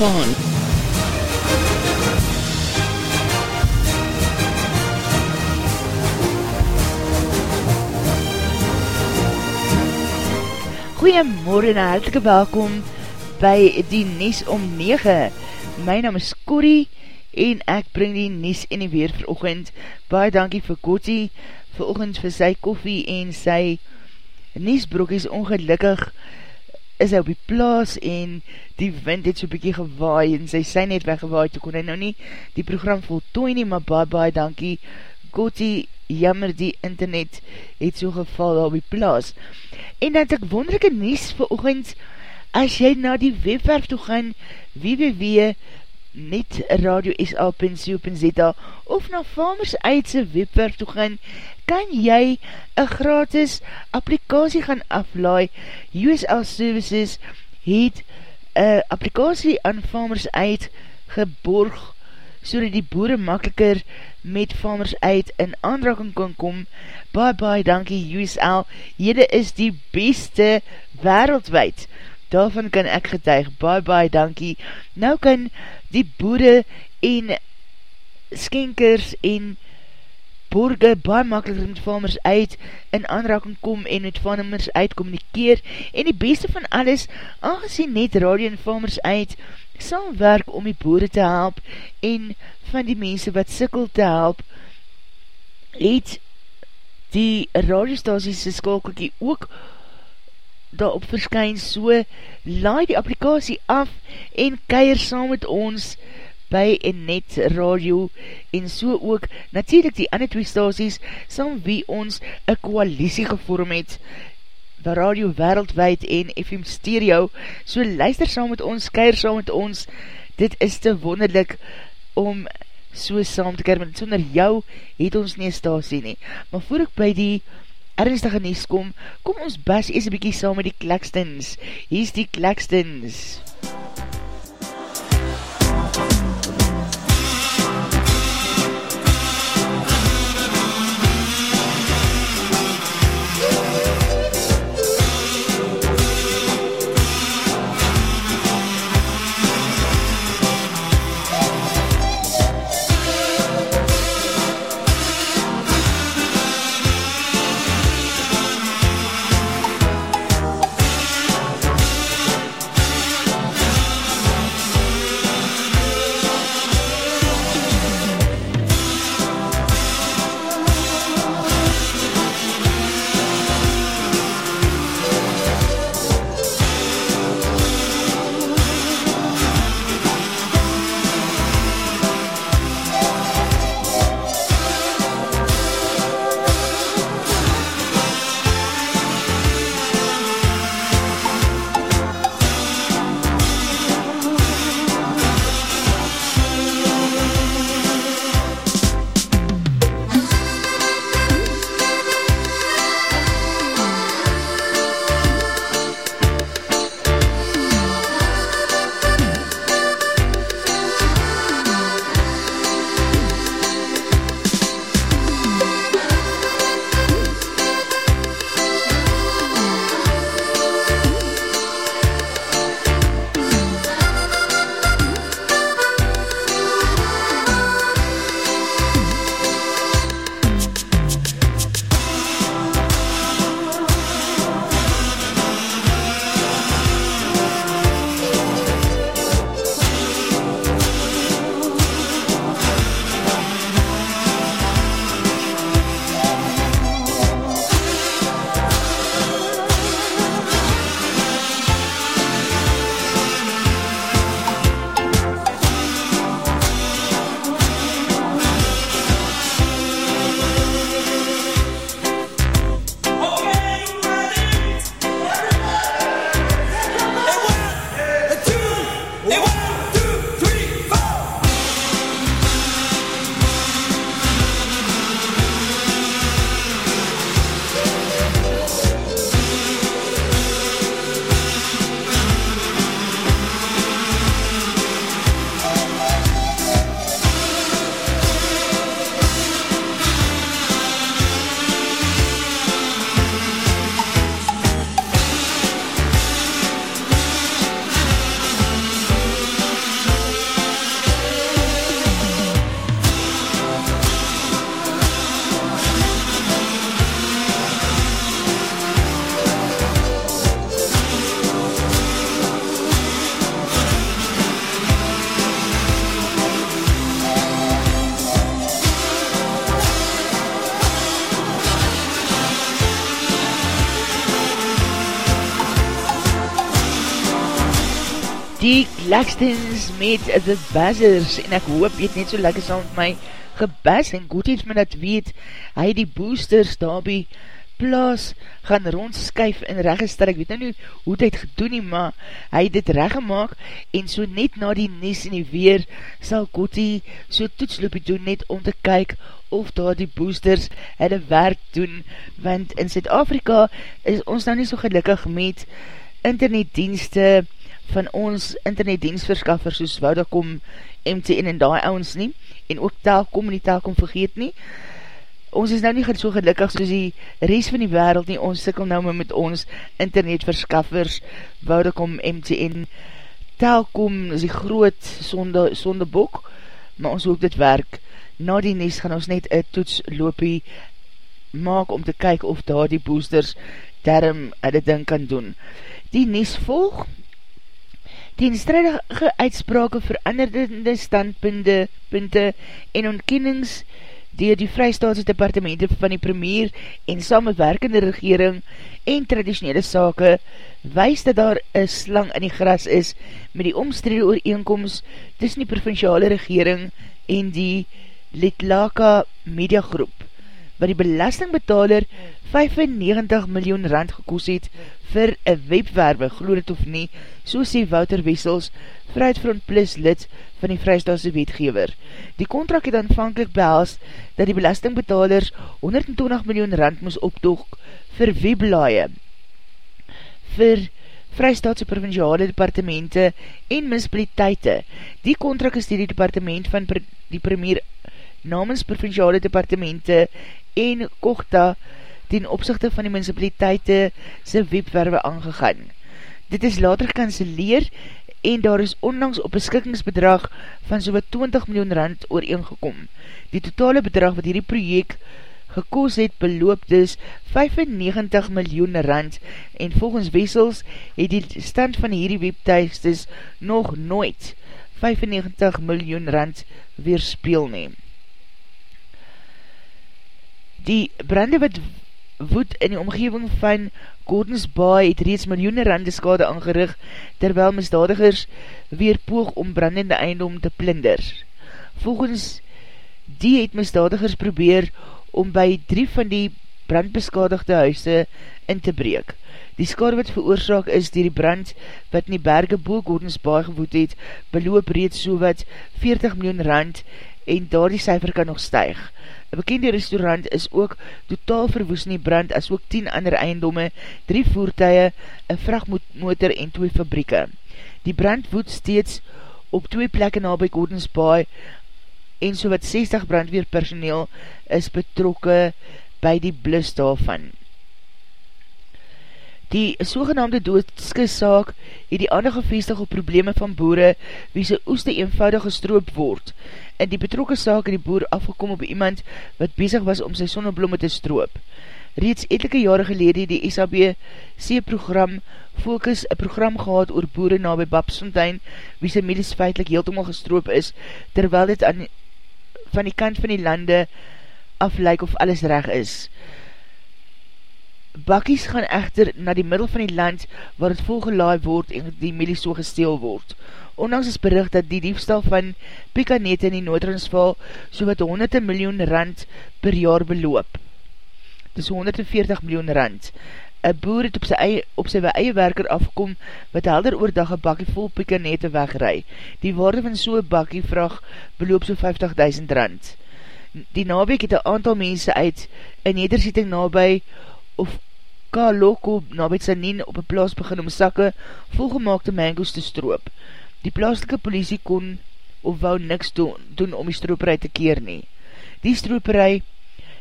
Afrikaan. Goeiemorgen en hartelike welkom by die Nies om 9. My naam is Corrie en ek bring die Nies in die weer vir ochend. Baie dankie vir Koti vir ochend vir sy koffie en sy Niesbroekies ongelukkig is hy op die plaas en die wind het so bykie gewaai en sy sy net weggewaai, toe kon hy nou nie die program voltooi nie, maar baie baie dankie, Koti, jammer die internet het so geval daar op die plaas. En dat ek wonderlijke nies vir oogend, as jy na die webwerf toe gaan, www net radio sa.co.za of na Farmers Eidse webwerf toe gaan, kan jy een gratis applikatie gaan aflaai. USL Services het een applikatie aan Farmers Eid geborg, so die boere makkeliker met Farmers Eid in aanraking kan kom. Bye bye, dankie USL, jyde is die beste wereldwijd. Daarvan kan ek getuig, bye bye, dankie. Nou kan die boere en skenkers en borge baie makkelijk met farmers uit in aanraking kom en met farmers uit communikeer. En die beste van alles, aangezien net radio en farmers uit sal werk om die boere te help en van die mense wat sikkel te help het die radiostasies skalkelkie ook daarop verskyn. So laai die applikatie af en keir saam met ons by en net radio en so ook natuurlijk die ander twee stasies saam wie ons een koalisie gevorm het waar radio wereldwijd en FM stereo. So luister saam met ons, keir saam met ons. Dit is te wonderlik om so saam te keir want sonder jou het ons nie stasie nie. Maar voor ek by die ernstige nies kom, kom ons bas eers een bykie saam met die Klekstens hier is die Klekstens MUZIEK Claxtons met The Bazzers en ek hoop jy het net so lekker saam met my gebas en goed het my dat weet. Hy die boosters daarby plaas gaan rondskuif en reggester, ek weet nou nie hoe hy gedoen nie, maar hy het dit reggemaak en so net na die nes en die weer sal Kotie so toetsloopie doen net om te kyk of daar die boosters hulle werk doen, want in Zuid-Afrika is ons nou nie so gelukkig met internetdienste van ons internetdienstverskaffers soos Vodacom, MTN en die ouwens nie, en ook Telkom en die Telkom vergeet nie. Ons is nou nie so gelukkig soos die rest van die wereld nie, ons sikkel nou met ons internetverskaffers, Vodacom, MTN, Telkom is die groot sonde, sondebok, maar ons hoop dit werk. Na die nes gaan ons net een toets loopie maak om te kyk of daar die boosters daarom hulle ding kan doen. Die nes volg, Teenstrijdige uitsprake veranderde standpunte punte en ontkennings dier die Vrijstaatse departemente van die premier en samenwerkende regering en traditionele sake wees dat daar een slang in die gras is met die omstrede ooreenkomst tussen die provinciale regering en die Litlaka mediagroep wat die belastingbetaler 95 miljoen rand gekoos het vir een webwerwe, geloof het of nie, so sê Wouter Wessels, Vrijheidsfront Plus lid van die Vrijstaatse wetgever. Die contract het aanvankelijk behels dat die belastingbetalers 120 miljoen rand moes optoog vir weblaaie, vir Vrijstaatse provinciale departemente en municipaliteite. Die contract is die departement van die premier namens provinciale departemente en Kochta ten opzichte van die municipaliteite sy webwerwe aangegaan. Dit is later gekanceleer en daar is onlangs op beskikkingsbedrag van so 20 miljoen rand ooreengekom. Die totale bedrag wat hierdie project gekoos het beloop dus 95 miljoen rand en volgens Wessels het die stand van hierdie webteistes nog nooit 95 miljoen rand weerspeel neem. Die brande wat woed in die omgeving van Gordons Bay het reeds miljoene rande skade aangerig, terwyl misdadigers weer poog om brandende eindom te plinder. Volgens die het misdadigers probeer om by drie van die brandbeskadigde huise in te breek. Die skade wat veroorzaak is dier die brand wat in die berge boe Gordons Bay gewoed het, beloop reeds so wat 40 miljoen rand en daar die cijfer kan nog stijg. Een bekende restaurant is ook totaal verwoes in die brand as ook 10 ander eiendomme, 3 voertuie, een vrachtmotor en 2 fabrieke. Die brand woed steeds op 2 plekke na by Gordons Bay en so wat 60 brandweerpersoneel is betrokke by die blus daarvan. Die sogenaamde doodske saak het die ander gevestig op probleme van boere wie sy oeste eenvoudig gestroop word. In die betrokke saak het die boer afgekom op iemand wat bezig was om sy sonneblomme te stroop. Reeds etelike jare gelede die SABC program Focus een program gehad oor boere na by Babsfontein wie sy medies feitlik heeltemal gestroop is terwyl dit aan, van die kant van die lande aflyk of alles reg is. Bakkies gaan echter na die middel van die land waar het volgelaai word en die melie so gesteel word. Ondanks is bericht dat die diefstal van Pikanete in die Noordransval so wat 100 miljoen rand per jaar beloop. Dis 140 miljoen rand. Een boer het op sy eie, op sy eie werker afkom wat helder oordag een bakkie vol Pikanete wegrui. Die waarde van so'n bakkie vraag beloop so 50.000 rand. Die naweek het een aantal mense uit in nederzieting nabij of Kaloko na by Sanien op een plaas begin om sakke volgemaakte mangoes te stroop. Die plaaslike politie kon of wou niks doen, doen om die strooperij te keer nie. Die strooperij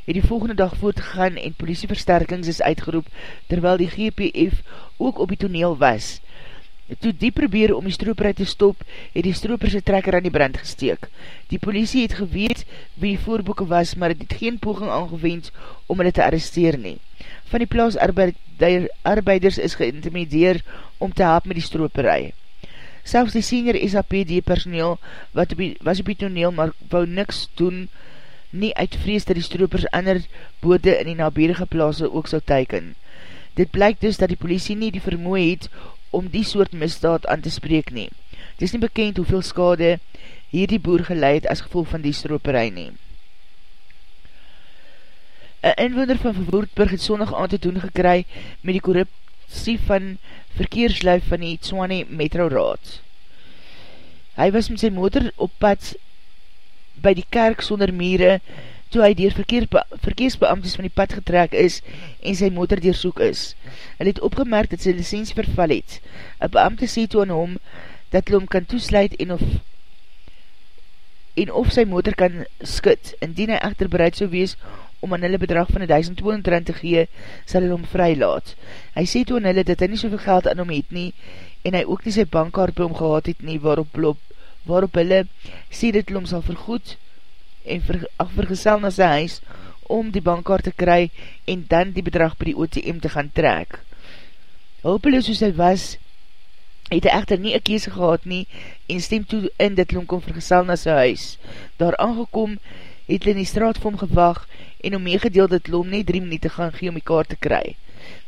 het die volgende dag voortgegaan en politieversterkings is uitgeroep terwyl die GPF ook op die toneel was. Toe die probeer om die strooperij te stop, het die stroopers die trekker aan die brand gesteek. Die politie het geweet wie die voorboeken was, maar het het geen poging aangewend om hulle te arresteer nie van die plaas arbeiders is geïntimideer om te help met die strooperij. Selfs die senior SAPD personeel wat op die, was op die toneel maar wou niks doen nie uit vrees dat die stroopers ander bode in die naberige plaas ook sal teiken. Dit blyk dus dat die politie nie die vermoe het om die soort misdaad aan te spreek nie. Het is nie bekend hoeveel skade hierdie boer geleid as gevolg van die strooperij neem. Een inwoner van Verwoerdburg het sondag aan te doen gekry met die korruptie van verkeersluif van die Tswane Metro Raad. Hy was met sy motor op pad by die kerk sonder mire toe hy dier verkeer, verkeersbeamtes van die pad getrek is en sy motor deersoek is. Hy het opgemerk dat sy licentie verval het. Een beamte sê toe aan hom dat hy hom kan toesluit en of en of sy motor kan skut. Indien hy echter bereid so wees om aan hulle bedrag van 1200 rand te gee, sal hy hom vry laat. Hy sê toe aan hulle dat hy nie soveel geld aan hom het nie, en hy ook nie sy bankkaart by hom gehad het nie, waarop, loop, waarop hulle sê dat hy hom sal vergoed en ver, ach, vergesel na sy huis om die bankkaart te kry en dan die bedrag by die OTM te gaan trek. Hopeloos soos hy was, het hy echter nie een kies gehad nie en stem toe in dat hy hom kon vergesel na sy huis. Daar aangekom het hy in die straat vir hom gewag en om meegedeel dat Lom nie drie minuut te gaan gee om die kaart te kry.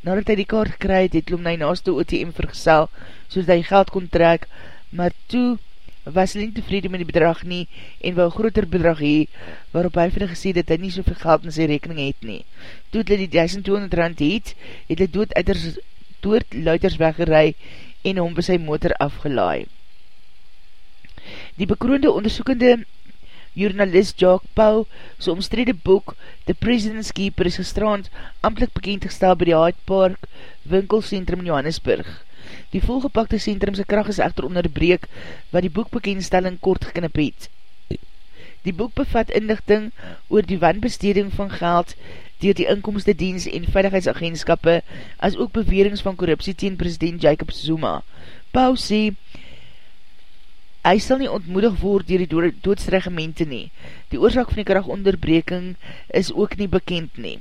Nadat hy die kaart gekry het, het Lom na die naaste OTM vergesel, soos hy geld kon trek, maar toe was hy nie tevrede met die bedrag nie en wou groter bedrag hee, waarop hy vir gesê dat hy nie soveel geld in sy rekening het nie. Toe hy die 1200 rand het, het hy dood uiters, dood luiters weggerei en hom by sy motor afgelaai. Die bekroonde onderzoekende journalist Jacques Pau so omstrede boek The President's Keeper is gestrand amtelijk bekend gestel by die Hyde Park winkelcentrum in Johannesburg. Die volgepakte centrumse kracht is echter onderbreek wat die boekbekendstelling kort geknip het. Die boek bevat inlichting oor die wanbesteding van geld dier die inkomste diens en veiligheidsagentskappe as ook bewerings van korruptie teen president Jacob Zuma. Pau sê, Hy sal nie ontmoedig word dier die doodstregemente nie. Die oorzaak van die krachtonderbreking is ook nie bekend nie.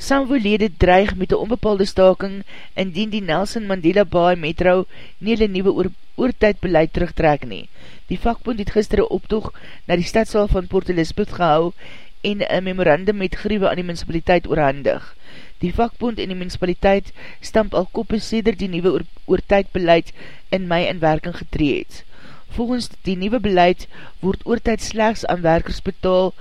Samvolede dreig met die onbepaalde staking indien die Nelson Mandela Bay Metro nie die nieuwe oor, oortijdbeleid terugtrek nie. Die vakbond het gister een optoog na die stadsaal van Port Elizabeth gehou en een memorandum met griewe aan die municipaliteit oorhandig. Die vakbond en die municipaliteit stamp al koppe sêder die nieuwe oor, oortijdbeleid in mei in werking getreed. Volgens die nieuwe beleid word oortijd slechts aan werkers betaal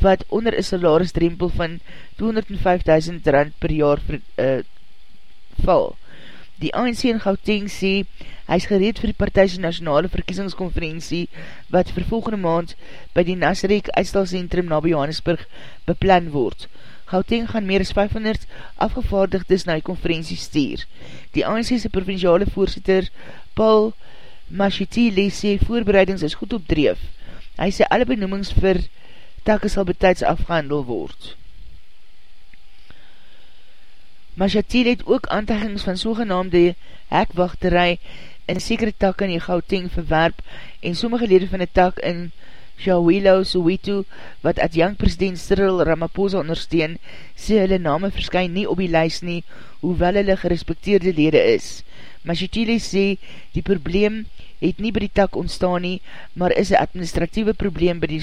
wat onder een salarisdrempel van 205.000 rand per jaar ver, uh, val. Die ANC in Gauteng sê, hy is gereed vir die partijse nationale verkiesingskonferentie wat vir volgende maand by die Nasrek uitstalcentrum na Johannesburg beplan word. Gauteng gaan meer as 500 afgevaardigdes na die konferentie stuur. Die ANC's provinciale voorzitter Paul Machitile sê voorbereidings is goed op dreef. Hy sê alle benoemings vir takke sal betijds afgehandel word. Machitile het ook aanteggings van sogenaamde hekwachterij in sekere takke in die Gauteng verwerp en sommige lede van die tak in Shawilo Soweto, wat adjunct president Cyril Ramaphosa ondersteun, sê hulle name verskyn nie op die lys nie, hoewel hulle gerespekteerde lede is. Machitile sê, die probleem het nie by die tak ontstaan nie, maar is een administratieve probleem by die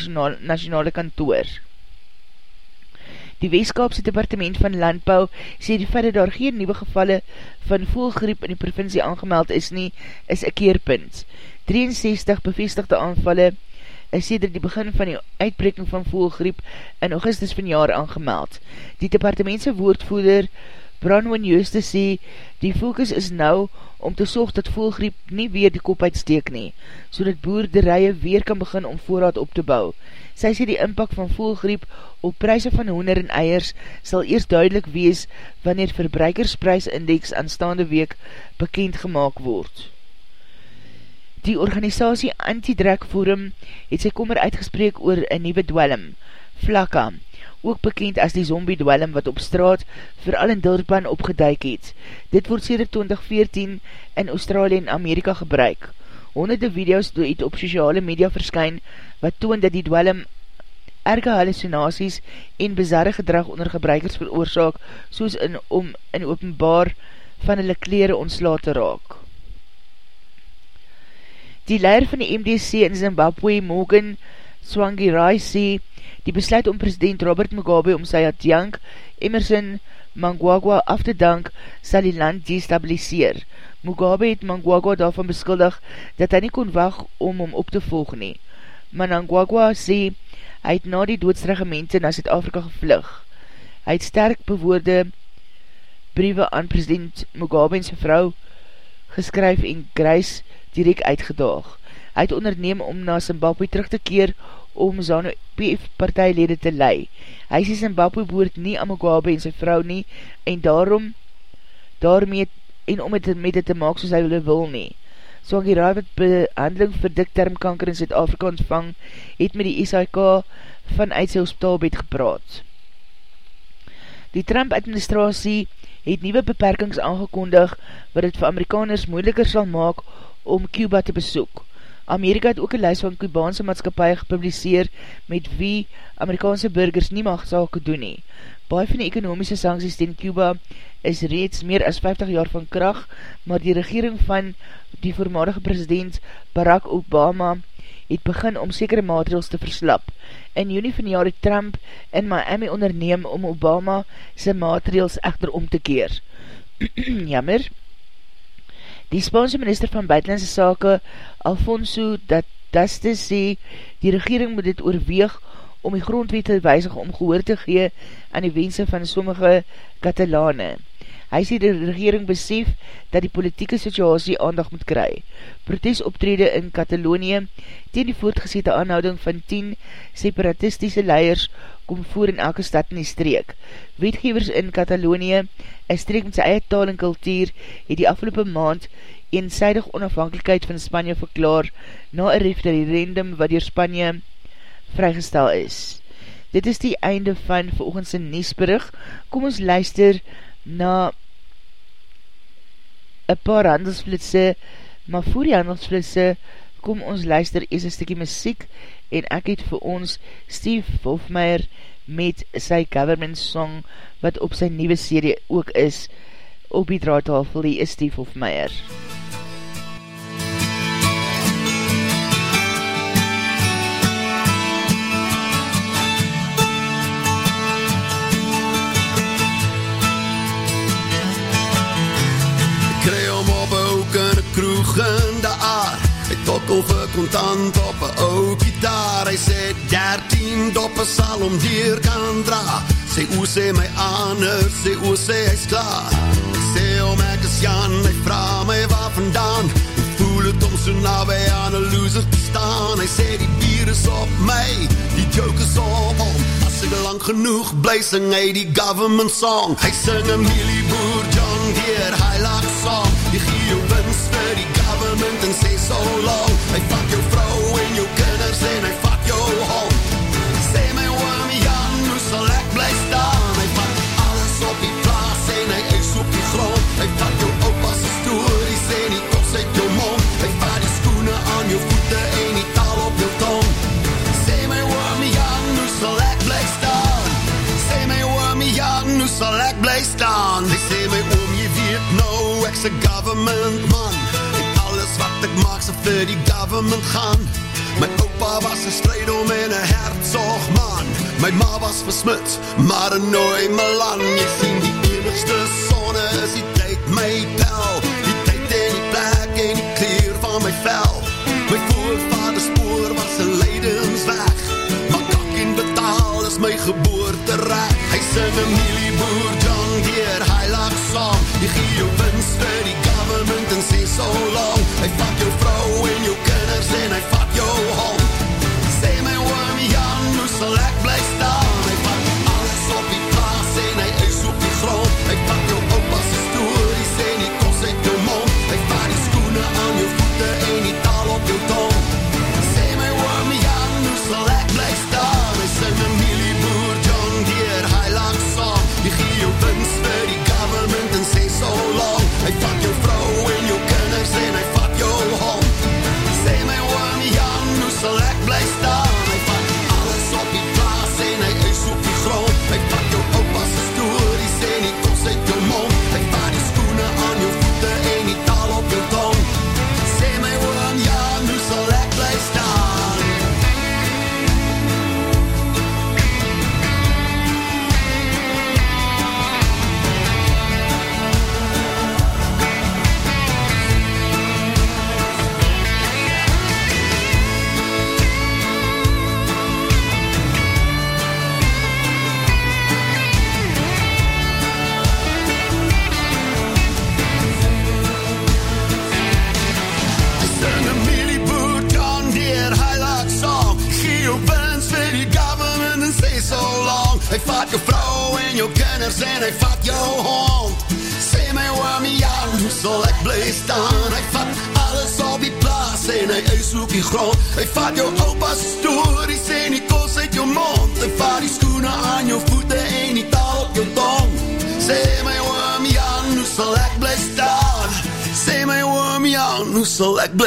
nationale kantoor. Die Weeskapse Departement van Landbouw sê die verder daar geen nieuwe gevalle van voelgriep in die provincie aangemeld is nie, is een keerpunt. 63 bevestigde aanvalle is sêder die begin van die uitbreking van voelgriep in augustus van jaar aangemeld. Die departementse woordvoeder Branwin Jooste sê, die focus is nou om te sorg dat voelgriep nie weer die kop uitsteek nie, so dat boerderije weer kan begin om voorraad op te bou. Sy sê die inpak van voelgriep op prijse van hoender en eiers sal eerst duidelik wees wanneer verbruikersprijsindex aanstaande week bekend gemaakt word. Die organisatie Anti-Drag Forum het sy kommer uitgespreek oor een nieuwe dwellum, Flakka, ook bekend as die zombie dwellum wat op straat vooral in Durban opgeduik het. Dit word sêder 2014 in Australië en Amerika gebruik. Honderde video's het op sociale media verskyn wat toon dat die dwellum erge hallucinaties en bizarre gedrag onder gebruikers veroorzaak soos in, om in openbaar van hulle kleren ontslaat te raak. Die leier van die MDC in Zimbabwe, Morgan Swangirai, sê die besluit om president Robert Mugabe om sy adjank Emerson Mangwagwa af te dank, sal die land destabiliseer. Mugabe het Mangwagwa daarvan beskuldig dat hy nie kon wacht om hom op te volg nie. Mangwagwa sê, hy het na die doodsregimente na Zuid-Afrika gevlug. Hy het sterk bewoorde briewe aan president Mugabe en sy vrou geskryf en Grace direct uitgedaag. Hy het onderneem om na Zimbabwe terug te keer om Zanu PF partijlede te lei. Hy sê Zimbabwe boort nie aan Mugabe en sy vrou nie en daarom daarmee en om het met het te maak soos hy wil nie. Swangie Raai wat behandeling vir diktermkanker in Zuid-Afrika ontvang, het met die SIK vanuit sy hospitaalbed gepraat. Die Trump-administratie het nieuwe beperkings aangekondig wat het vir Amerikaners moeiliker sal maak om Cuba te besoek. Amerika het ook een lijst van Kubaanse maatskapie gepubliseer met wie Amerikaanse burgers nie mag sake doen nie. Baie van die ekonomiese sancties ten Cuba is reeds meer as 50 jaar van kracht, maar die regering van die voormalige president Barack Obama het begin om sekere maatregels te verslap. In juni van jaar het Trump in Miami onderneem om Obama sy maatregels echter om te keer. Jammer, Die Spaanse minister van Buitenlandse Sake, Alfonso Daste, sê die regering moet dit oorweeg om die grondwet te wijzig om gehoor te gee aan die wense van sommige Katalane. Hy sê die regering besef dat die politieke situasie aandag moet kry. Protesoptrede in Katalonië teen die voortgesete aanhouding van 10 separatistische leiers kom voor in elke stad in die streek. Wetgevers in Katalonië een streek met sy eie taal en kultuur, het die afgelopen maand eenzijdig onafhankelijkheid van Spanje verklaar na een referendum wat door Spanje vrygestel is. Dit is die einde van volgendse Niesburg. Kom ons luister na een paar handelsflitse, maar voor die handelsflitse kom ons luister eers een stikkie muziek en ek het vir ons Steve Wolfmeier met sy government song wat op sy nieuwe serie ook is op die draadtafel, die is Steve Hofmeier. Kroeg in de aard Hy tokkel vir kontant op een ou gitaar Hy sê 13 doppe sal om dier kan dra. Sê oe sê my anders, sê oe sê hy's klaar. Sê om ek is Jan, hy vraag my waar vandaan? Hoe voel het om so na by aan een loser te staan. Hy sê die bier is op my, die joke is op hom. As ek lang genoeg bly sing hy die government song. Hy sing een milieboer John Deere, hy laat song. Die gee jou so long Hy fuck jou vrou en jou kinders en hy fuck jou home Sê my oom Jan, hoe sal ek bly staan Hy fuck alles op die plaas en hy is op die grond Hy fuck jou opa's stories en die kos uit jou mond Hy fuck die skoene aan jou voete en die taal op jou tong Sê my oom Jan, hoe sal ek bly staan Sê my oom Jan, hoe sal ek bly staan Hy sê my oom, jy weet nou, ek's a government man sy vir die government gaan. My opa was een strijdom en een hertzog man. My ma was versmut, maar een nooi Milan Jy sien die enigste sonne is die tyd my pel. Die tyd en die plek en die kleer van my vel. My voorvader spoor was een leidensweg. Maar kak en betaal is my geboorte reg Hy sing een milieboer John Deere, hy lag song Jy gee jou winst vir die government en sê so long Hy vat jou en hy vat jou home Sê my oom Jan, hoe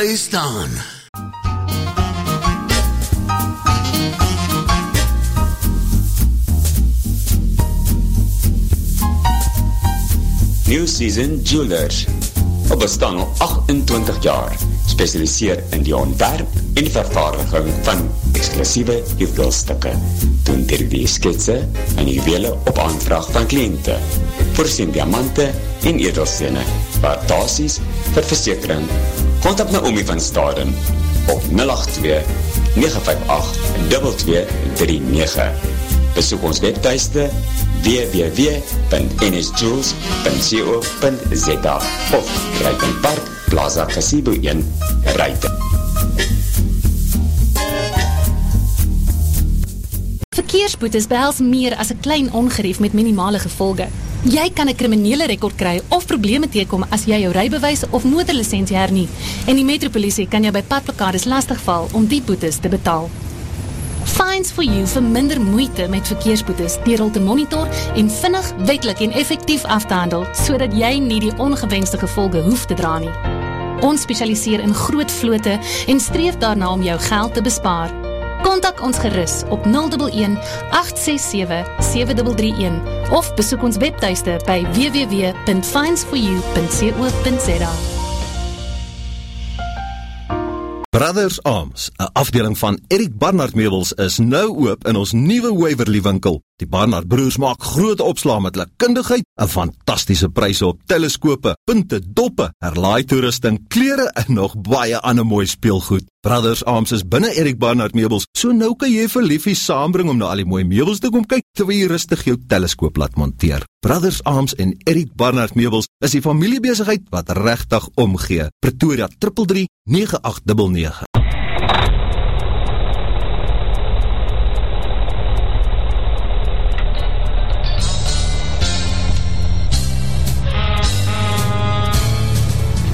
bly staan? New Season Jewelers. Op bestaan al 28 jaar, specialiseer in die ontwerp en vervaardiging van exclusieve juweelstukke. Doen ter die sketse en juwele op aanvraag van kliënte. Voorsien diamante en edelstene, waartasies vir versekering. Contact Naomi van Staden op 082 958 2239. Besoek ons webteiste www.nsjules.co.za of Ruitenpark Plaza Casino 1 Ruiten. Verkeersboetes behels meer as 'n klein ongerief met minimale gevolge. Jy kan 'n kriminele rekord kry of probleme teekom as jy jou rybewys of motorlisensie hernie en die metropolisie kan jou by padplekades lastigval om die boetes te betaal. Fines for you vir minder moeite met verkeersboetes deur hul te monitor en vinnig, wetlik en effektief af te handel sodat jy nie die ongewenste gevolge hoef te dra nie. Ons spesialiseer in groot vlote en streef daarna om jou geld te bespaar. Kontak ons gerus op 011 867 7331 of besoek ons webtuiste by www.finesforyou.co.za. Brothers Arms, 'n afdeling van Erik Barnard Meubels is nou oop in ons nuwe Waverly winkel. Die Barnard broers maak groot opslaa met hulle kundigheid en fantastiese pryse op teleskope, punte, doppe, herlaai toerusting, klere en nog baie ander mooi speelgoed. Brothers Arms is binne Erik Barnard Meubels, so nou kan jy vir liefie saambring om na al die mooi meubels te kom kyk terwyl jy rustig jou teleskoop laat monteer. Brothers Arms en Erik Barnard Meubels is die familiebesigheid wat regtig omgee. Pretoria 333 9899.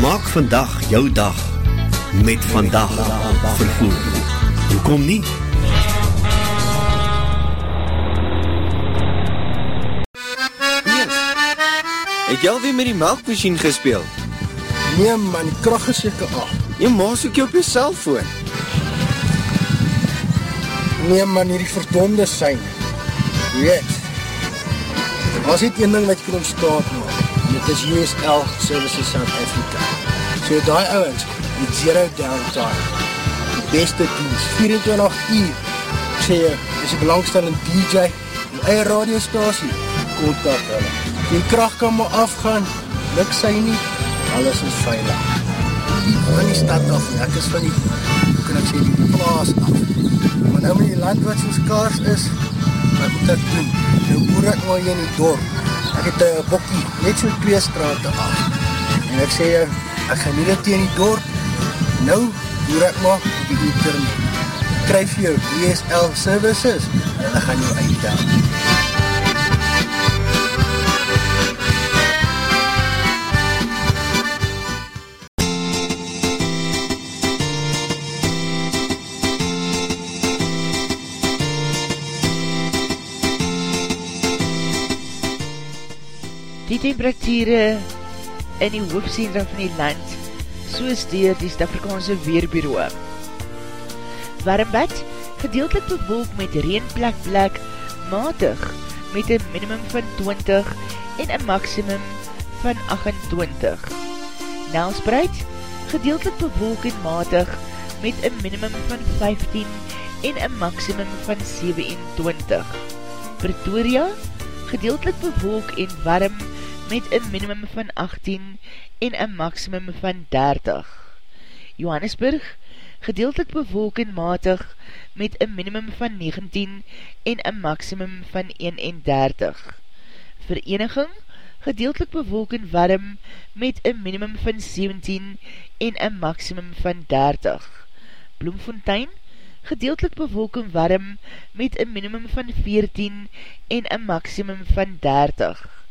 Maak vandag jou dag met vandag vervoer. Hoekom nie? Het jy alweer met die melkmachine gespeel? Nee man, die kracht is seker af. Jy maas ook jy op jy cellfoon. Nee man, hierdie verdonde sein. Weet, as dit een ding wat jy kan omstaat maak, dit is USL Services South Africa. So die ouwens, met zero downtime, die beste dienst, 24 uur, sê jy, is die belangstellende DJ, die eie radiostasie, kontak hulle. Die kracht kan maar afgaan, luk sy nie, alles is veilig. Van die stad af, en ek is van die, hoe kan ek sê, die plaas af. Maar nou met die land wat soos kaars is, wat moet ek doen? Nou boer ek maar hier in die dorp. Ek het een bokkie, net so twee straten af. En ek sê, ek gaan nie dit in die dorp. Nou boer ek maar op die internet. Kryf jou DSL services, en ek gaan jou uitdaan. Die temperatuurde in die hoofdcentra van die land soos dier die Stafrikaanse Weerbureau. Warmbad, gedeeltelik bewolk met reenplek plek, matig met een minimum van 20 en een maximum van 28. Nelspreid, gedeeltelik bewolk en matig met een minimum van 15 en een maximum van 27. Pretoria, gedeeltelik bewolk en warm met een minimum van 18 en een maximum van 30. Johannesburg, gedeeltelik bewolk en matig met een minimum van 19 en een maximum van 31. Vereniging, gedeeltelik bewolk en warm met een minimum van 17 en een maximum van 30. Bloemfontein, gedeeltelik bewolk en warm met een minimum van 14 en een maximum van 30.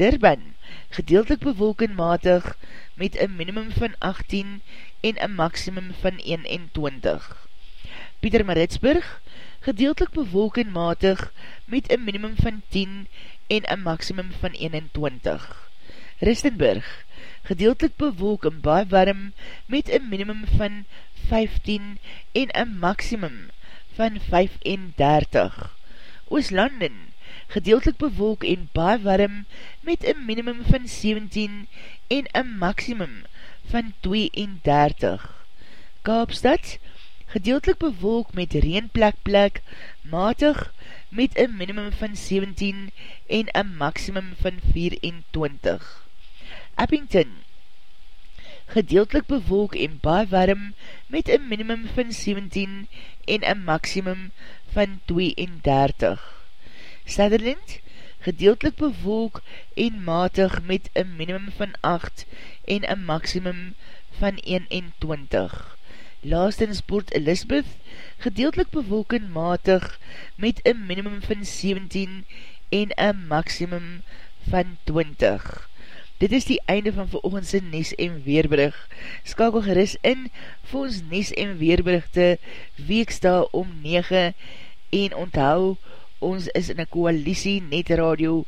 Durban, gedeeltelik bewolk en matig met een minimum van 18 en een maximum van 21. Pieter Maritsburg, gedeeltelik bewolk en matig met een minimum van 10 en een maximum van 21. Ristenburg, gedeeltelik bewolk en baie warm met een minimum van 15 en een maximum van 35. Ooslanden, gedeeltelik bewolk en baie warm met een minimum van 17 en een maximum van 32. Kaapstad, gedeeltelik bewolk met reenplek plek, matig met een minimum van 17 en een maximum van 24. Abington, gedeeltelik bewolk en baie warm met een minimum van 17 en een maximum van 32. Sutherland, gedeeltelik bewolk en matig met een minimum van 8 en een maximum van 21. Laastens Port Elizabeth, gedeeltelik bewolk en matig met een minimum van 17 en een maximum van 20. Dit is die einde van veroogendse Nes en Weerbrug. Skakel geris in vir ons Nes en Weerbrugte weeksta om 9 en onthou, ons is in een koalisie net radio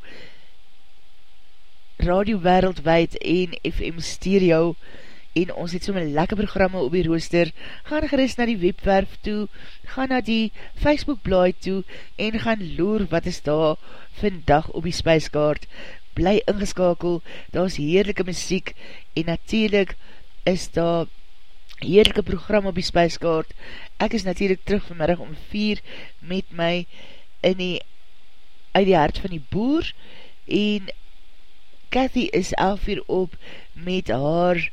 radio wereldwijd en FM stereo en ons het somme lekker programme op die rooster, gaan gerust na die webwerf toe, gaan na die Facebook blaai toe, en gaan loer wat is daar vandag op die spijskaart, bly ingeskakel, daar is heerlijke muziek, en natuurlijk is daar heerlijke program op die spijskaart, ek is natuurlijk terug vanmiddag om 4 met my in die uit die hart van die boer, en Cathy is 11 uur op met haar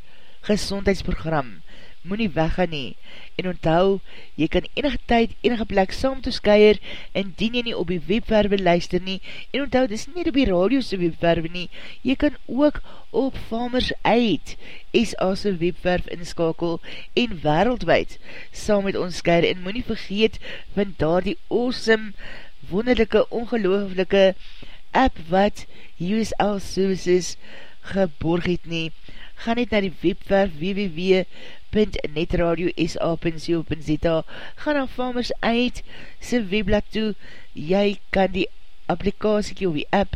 gezondheidsprogram. Moe nie weggaan nie. En onthou, jy kan enige tyd, enige plek saam toeskeier, indien jy nie op die webwerwe luister nie. En onthou, dis nie op die radio's webwerwe nie. Jy kan ook op Farmers Aid SA's webwerf inskakel en wereldwijd saam met ons skeier. En moe nie vergeet van daar die awesome, wonderlijke, ongelooflike app wat USL Services geborg het nie. Ga net na die webwerf www.netradio.sa.co.za ga na Farmers uit sy webblad toe, jy kan die applikasiekie of die app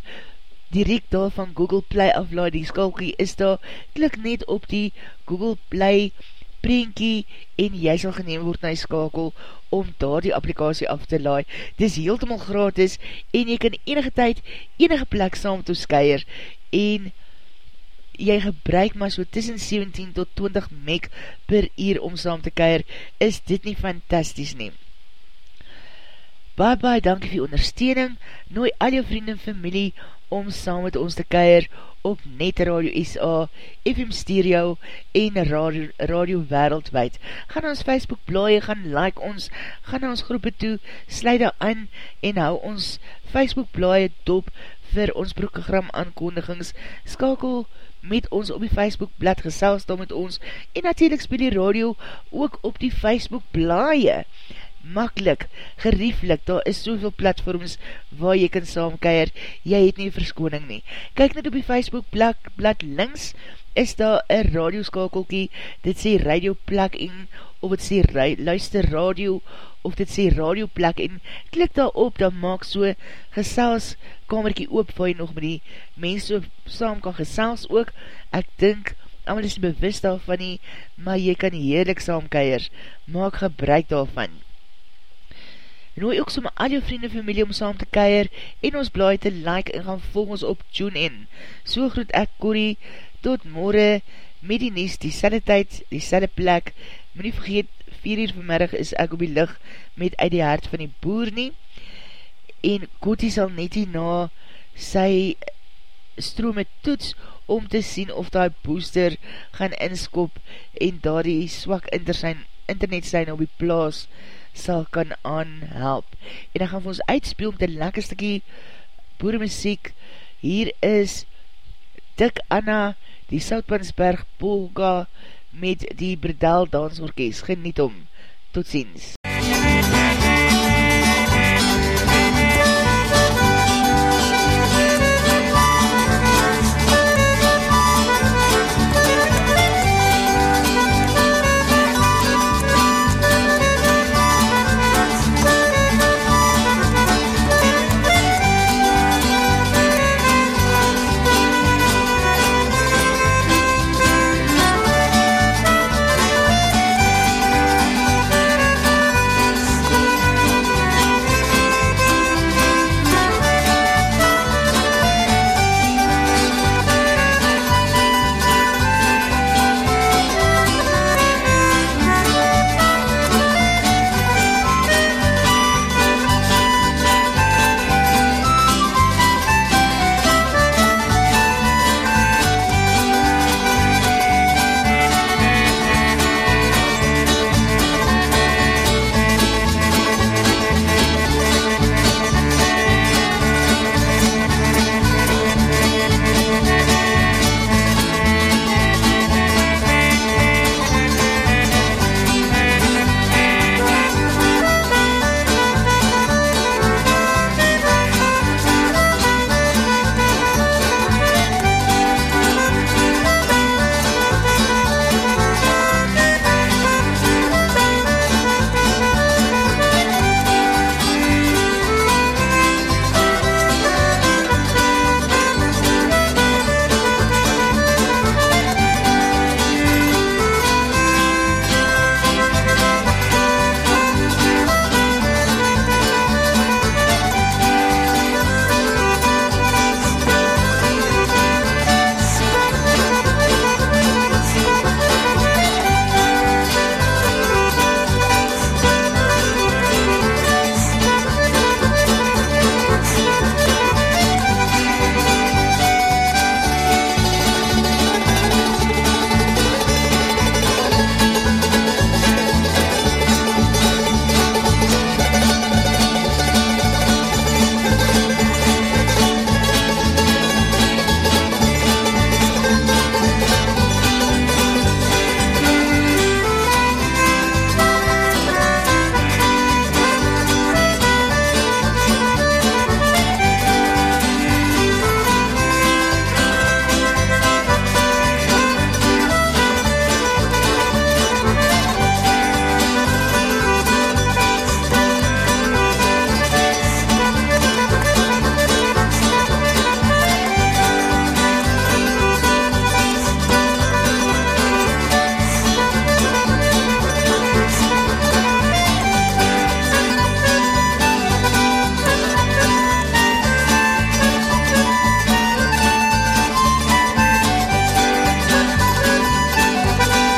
direct daar van Google Play aflaai, die skalkie is daar, klik net op die Google Play prentjie en jy sal geneem word na die skakel om daar die applikasie af te laai. Dit is heeltemal gratis en jy kan enige tyd, enige plek saam toeskeier en jy gebruik maar so tussen 17 tot 20 meg per uur om saam te keir, is dit nie fantasties neem. Bye bye, dankie vir ondersteuning, nooi al jou vrienden en familie om saam met ons te keir op Net Radio SA, FM Stereo en Radio, radio Wereldwijd. Gaan ons Facebook blaie, gaan like ons, gaan ons groepe toe, sluit daar aan en hou ons Facebook blaie dop vir ons program aankondigings. Skakel met ons op die Facebook blad gesels dan met ons en natuurlijk speel die radio ook op die Facebook blaie. Makkelijk, gerieflik, daar is soveel platforms waar jy kan saamkeier, jy het nie verskoning nie. Kyk net op die Facebook blad, blad links, is daar een radioskakelkie, dit sê radio plak in, of dit sê luister radio, of dit sê radio plak in, klik daar op, dan maak so gesels kamerkie oop, waar jy nog met die mense saam kan gesels ook, ek dink, allemaal is bewust daarvan nie, maar jy kan heerlik saamkeier, maak gebruik daarvan. Nooi ook som al jou vrienden en familie om saam te keier, en ons blaai te like, en gaan volg ons op TuneIn. So groet ek Corrie, tot morgen, met die nies, die selde tyd, die selde plek, moet nie vergeet, 4 uur vanmiddag is ek op die licht met uit die hart van die boer nie, en Koti sal net hierna sy strome toets om te sien of die booster gaan inskop en daar die swak internet sy op die plaas sal kan aanhelp. En dan gaan vir ons uitspeel met die lekker stikkie boeremuziek. Hier is Dik Anna, die Soutpansberg Polga met die Bredel Dansorkest. Geniet om. Tot ziens.